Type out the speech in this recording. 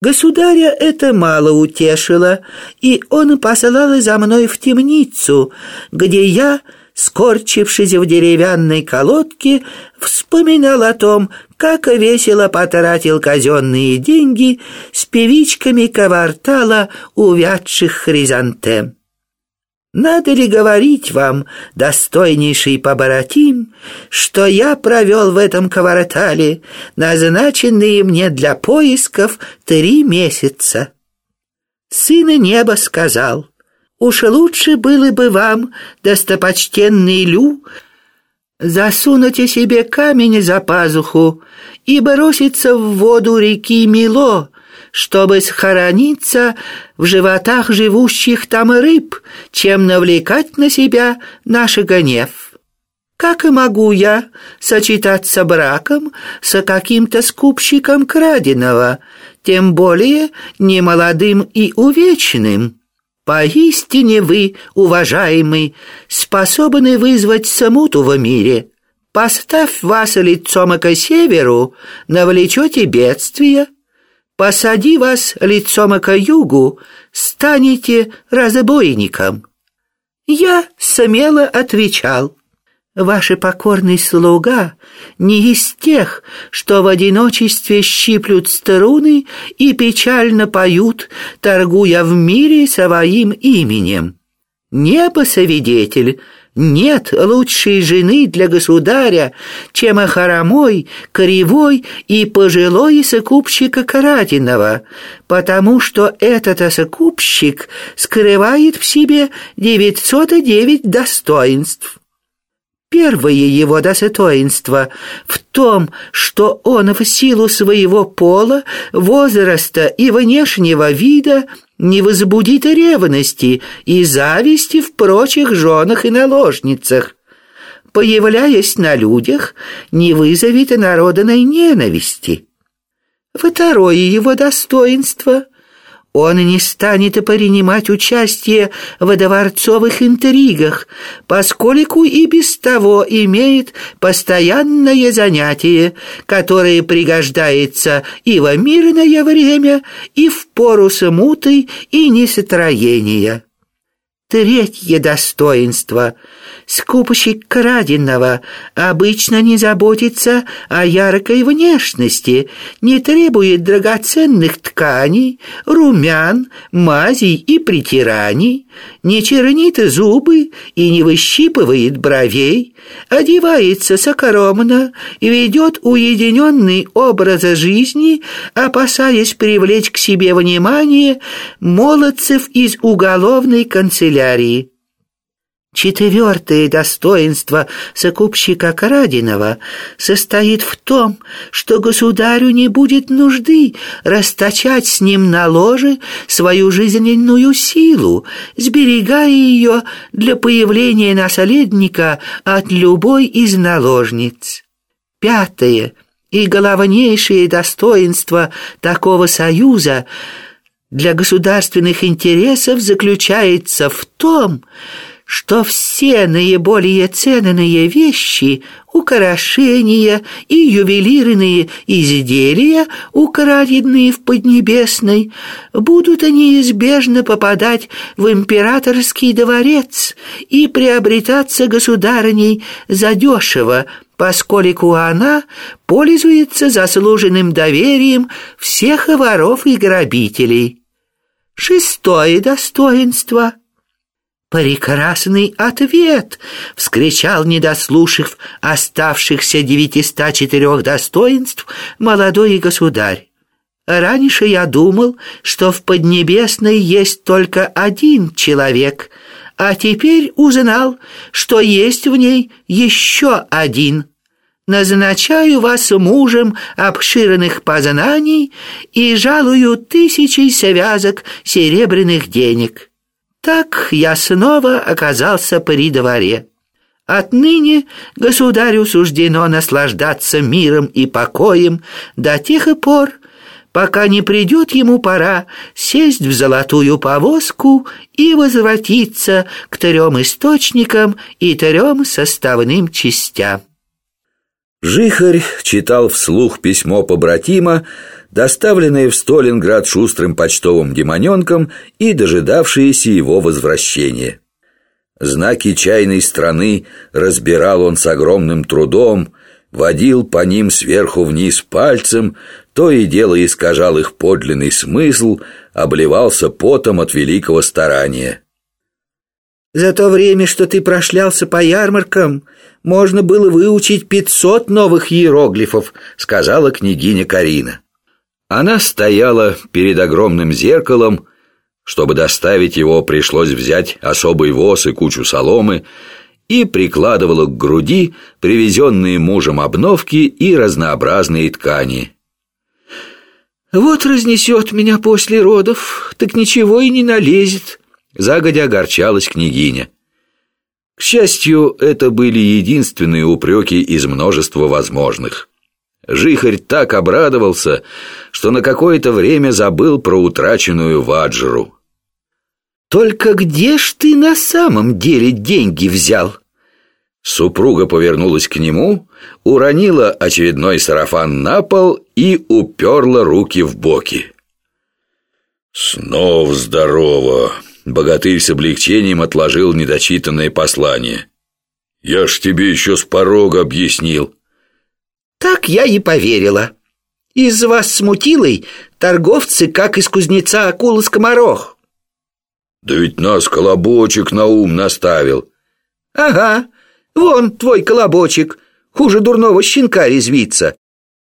Государя это мало утешило, и он посылал за мной в темницу, где я, скорчившись в деревянной колодке, вспоминал о том, как весело потратил казенные деньги с певичками квартала увядших хризантем. Надо ли говорить вам, достойнейший поборотим, что я провел в этом квартале назначенные мне для поисков три месяца? Сына неба сказал, уж лучше было бы вам, достопочтенный Лю, засунуть себе камень за пазуху и броситься в воду реки Мило, чтобы схорониться в животах живущих там рыб, чем навлекать на себя наш гнев. Как и могу я сочетаться браком с каким-то скупщиком краденого, тем более немолодым и увечным? Поистине вы, уважаемый, способны вызвать смуту в мире. Поставь вас лицом к северу, навлечете бедствия, посади вас лицом к югу, станете разбойником». Я смело отвечал, «Ваш покорный слуга не из тех, что в одиночестве щиплют струны и печально поют, торгуя в мире своим именем. Небо свидетель, нет лучшей жены для государя, чем охоромой, кривой и пожилой сокупщика Каратинова, потому что этот сокупщик скрывает в себе 909 достоинств. Первое его достоинство в том, что он в силу своего пола, возраста и внешнего вида не возбудит ревности и зависти в прочих женах и наложницах. Появляясь на людях, не вызовет народной ненависти. Второе его достоинство — он не станет принимать участие в дворцовых интригах, поскольку и без того имеет постоянное занятие, которое пригождается и в мирное время, и в пору смуты и нестроения. Третье достоинство. Скупщик краденого обычно не заботится о яркой внешности, не требует драгоценных тканей, румян, мазей и притираний, не чернит зубы и не выщипывает бровей, одевается сокромно и ведет уединенный образ жизни, опасаясь привлечь к себе внимание молодцев из уголовной канцелярии. Четвертое достоинство закупщика краденого состоит в том, что государю не будет нужды расточать с ним на ложе свою жизненную силу, сберегая ее для появления наследника от любой из наложниц. Пятое и главнейшее достоинство такого союза – для государственных интересов заключается в том, что все наиболее ценные вещи, украшения и ювелирные изделия, украденные в Поднебесной, будут неизбежно попадать в императорский дворец и приобретаться государыней задешево, поскольку она пользуется заслуженным доверием всех воров и грабителей. Шестое достоинство — «Прекрасный ответ!» — вскричал, недослушав оставшихся девятиста четырех достоинств, молодой государь. «Раньше я думал, что в Поднебесной есть только один человек, а теперь узнал, что есть в ней еще один. Назначаю вас мужем обширных познаний и жалую тысячи связок серебряных денег». Так я снова оказался при дворе. Отныне государю суждено наслаждаться миром и покоем до тех пор, пока не придет ему пора сесть в золотую повозку и возвратиться к трем источникам и трем составным частям. Жихарь читал вслух письмо побратима, доставленное в Сталинград шустрым почтовым демоненком и дожидавшееся его возвращения. Знаки чайной страны разбирал он с огромным трудом, водил по ним сверху вниз пальцем, то и дело искажал их подлинный смысл, обливался потом от великого старания. За то время, что ты прошлялся по ярмаркам, можно было выучить пятьсот новых иероглифов, сказала княгиня Карина. Она стояла перед огромным зеркалом, чтобы доставить его, пришлось взять особый воз и кучу соломы, и прикладывала к груди привезенные мужем обновки и разнообразные ткани. «Вот разнесет меня после родов, так ничего и не налезет», Загодя огорчалась княгиня. К счастью, это были единственные упреки из множества возможных. Жихарь так обрадовался, что на какое-то время забыл про утраченную ваджру. «Только где ж ты на самом деле деньги взял?» Супруга повернулась к нему, уронила очередной сарафан на пол и уперла руки в боки. «Снова здорово!» Богатырь с облегчением отложил недочитанное послание. «Я ж тебе еще с порога объяснил». «Так я и поверила. Из вас смутилой торговцы, как из кузнеца акула скоморох». «Да ведь нас колобочек на ум наставил». «Ага, вон твой колобочек, хуже дурного щенка резвится.